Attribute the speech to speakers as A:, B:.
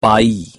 A: 八亿